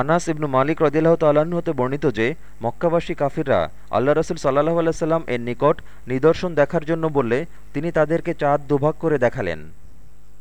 আনাস ইবনু মালিক রদিল্লাহ তাল্লাহ্ন হতে বর্ণিত যে, মক্কাবাসী কাফিররা আল্লাহ রসুল সাল্লাহ আলাইসাল্লাম এর নিকট নিদর্শন দেখার জন্য বললে তিনি তাদেরকে চাঁদ দুভাগ করে দেখালেন।